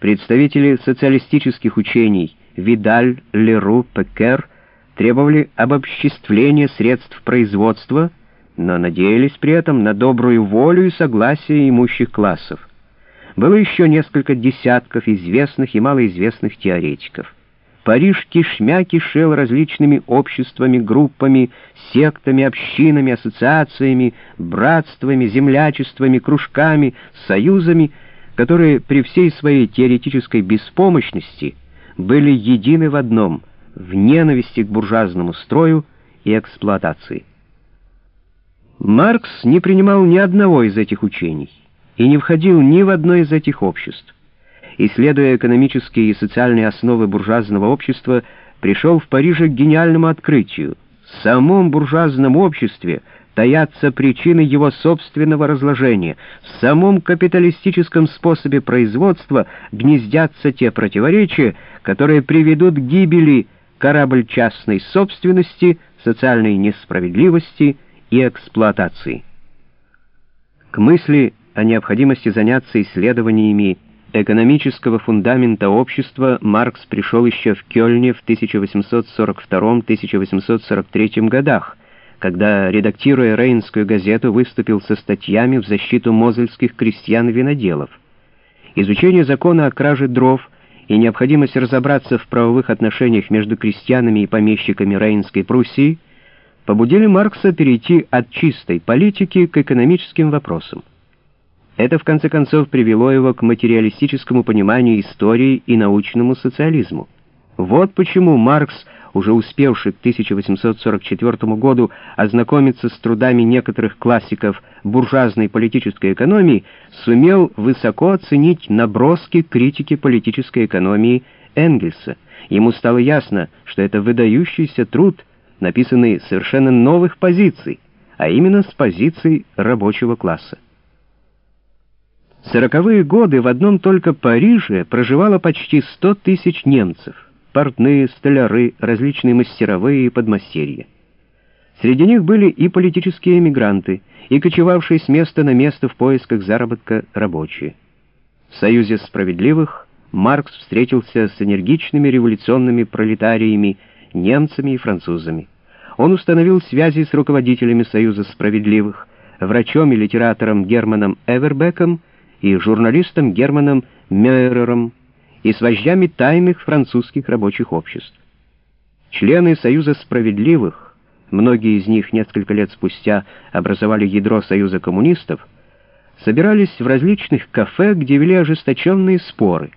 Представители социалистических учений Видаль, Леру, Пекер требовали обобществления средств производства, но надеялись при этом на добрую волю и согласие имущих классов. Было еще несколько десятков известных и малоизвестных теоретиков. Париж кишмя кишел различными обществами, группами, сектами, общинами, ассоциациями, братствами, землячествами, кружками, союзами, которые при всей своей теоретической беспомощности были едины в одном — в ненависти к буржуазному строю и эксплуатации. Маркс не принимал ни одного из этих учений и не входил ни в одно из этих обществ. Исследуя экономические и социальные основы буржуазного общества, пришел в Париже к гениальному открытию. В самом буржуазном обществе таятся причины его собственного разложения. В самом капиталистическом способе производства гнездятся те противоречия, которые приведут к гибели корабль частной собственности, социальной несправедливости и эксплуатации. К мысли о необходимости заняться исследованиями экономического фундамента общества Маркс пришел еще в Кёльне в 1842-1843 годах, когда, редактируя Рейнскую газету, выступил со статьями в защиту мозельских крестьян-виноделов. Изучение закона о краже дров и необходимость разобраться в правовых отношениях между крестьянами и помещиками Рейнской Пруссии побудили Маркса перейти от чистой политики к экономическим вопросам. Это, в конце концов, привело его к материалистическому пониманию истории и научному социализму. Вот почему Маркс, уже успевший к 1844 году ознакомиться с трудами некоторых классиков буржуазной политической экономии, сумел высоко оценить наброски критики политической экономии Энгельса. Ему стало ясно, что это выдающийся труд, написанный совершенно новых позиций, а именно с позиций рабочего класса сороковые годы в одном только Париже проживало почти сто тысяч немцев, портные, столяры, различные мастеровые и подмастерья. Среди них были и политические эмигранты, и кочевавшие с места на место в поисках заработка рабочие. В Союзе справедливых Маркс встретился с энергичными революционными пролетариями, немцами и французами. Он установил связи с руководителями Союза справедливых, врачом и литератором Германом Эвербеком и журналистом Германом Мейерером и с вождями тайных французских рабочих обществ. Члены Союза Справедливых, многие из них несколько лет спустя образовали ядро Союза Коммунистов, собирались в различных кафе, где вели ожесточенные споры.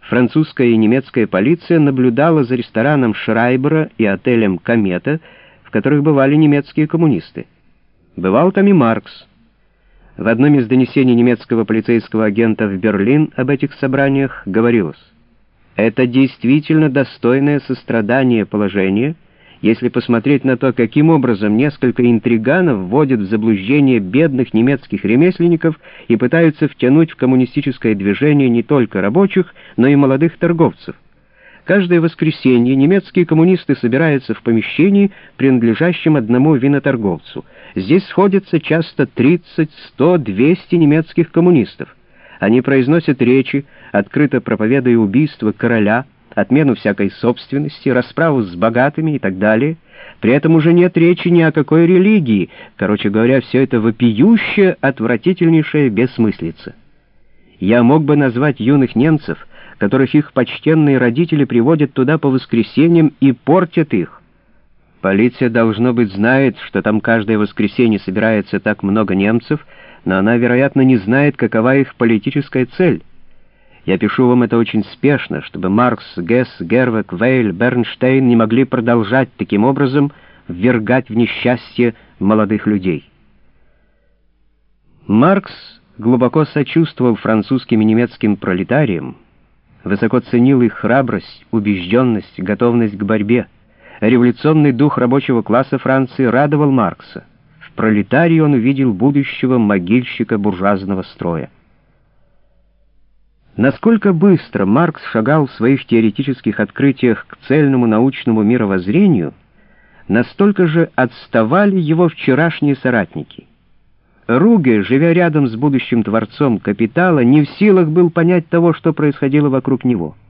Французская и немецкая полиция наблюдала за рестораном Шрайбера и отелем «Комета», в которых бывали немецкие коммунисты. Бывал там и Маркс, в одном из донесений немецкого полицейского агента в Берлин об этих собраниях говорилось, «Это действительно достойное сострадание положение, если посмотреть на то, каким образом несколько интриганов вводят в заблуждение бедных немецких ремесленников и пытаются втянуть в коммунистическое движение не только рабочих, но и молодых торговцев. Каждое воскресенье немецкие коммунисты собираются в помещении, принадлежащем одному виноторговцу. Здесь сходятся часто 30, 100, 200 немецких коммунистов. Они произносят речи, открыто проповедуя убийство короля, отмену всякой собственности, расправу с богатыми и так далее. При этом уже нет речи ни о какой религии. Короче говоря, все это вопиющая, отвратительнейшая бессмыслица. Я мог бы назвать юных немцев — которых их почтенные родители приводят туда по воскресеньям и портят их. Полиция, должно быть, знает, что там каждое воскресенье собирается так много немцев, но она, вероятно, не знает, какова их политическая цель. Я пишу вам это очень спешно, чтобы Маркс, Гесс, Гервек, Вейль, Бернштейн не могли продолжать таким образом ввергать в несчастье молодых людей. Маркс глубоко сочувствовал французским и немецким пролетариям, высоко ценил их храбрость, убежденность, готовность к борьбе. Революционный дух рабочего класса Франции радовал Маркса. В пролетарии он увидел будущего могильщика буржуазного строя. Насколько быстро Маркс шагал в своих теоретических открытиях к цельному научному мировоззрению, настолько же отставали его вчерашние соратники — Руге, живя рядом с будущим творцом капитала, не в силах был понять того, что происходило вокруг него —